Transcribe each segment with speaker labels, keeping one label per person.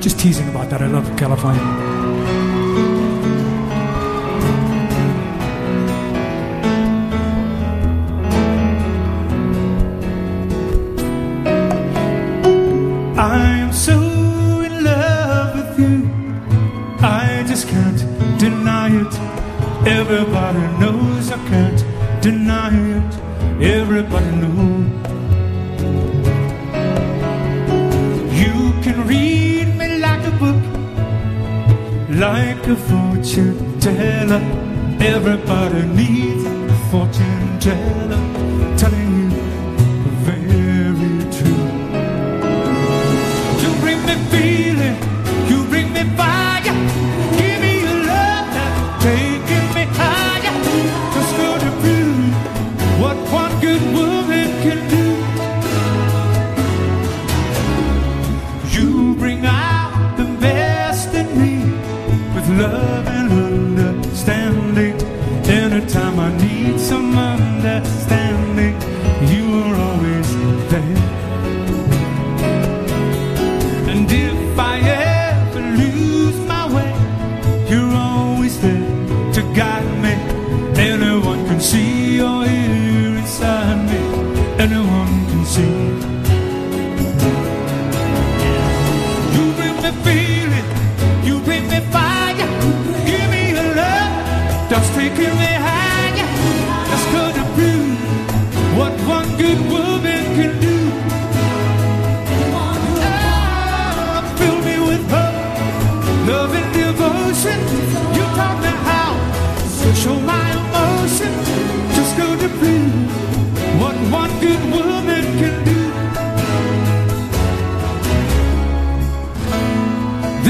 Speaker 1: Just teasing about that. I love California. I am so in love with you. I just can't deny it. Everybody knows I can't deny it. Everybody knows. Like a fortune teller. Everybody needs a fortune teller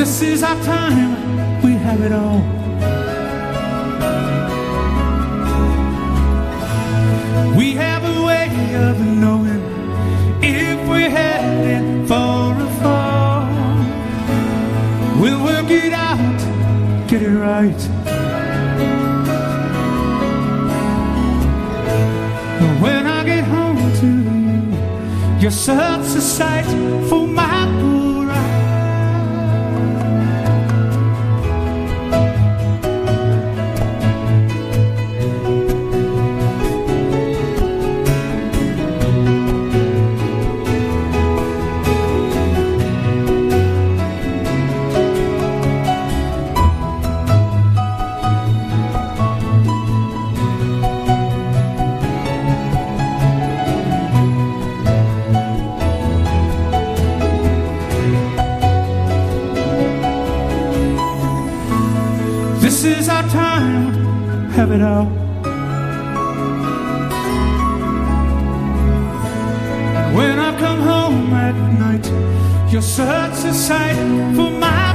Speaker 1: This is our time, we have it all. We have of knowing if we're heading for a fall. We'll work it out, get it right. But when I get home to you, you're such a sight for my This is our time, have it out. When I come home at night, you're such a sight for my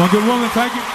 Speaker 1: One good woman, thank you.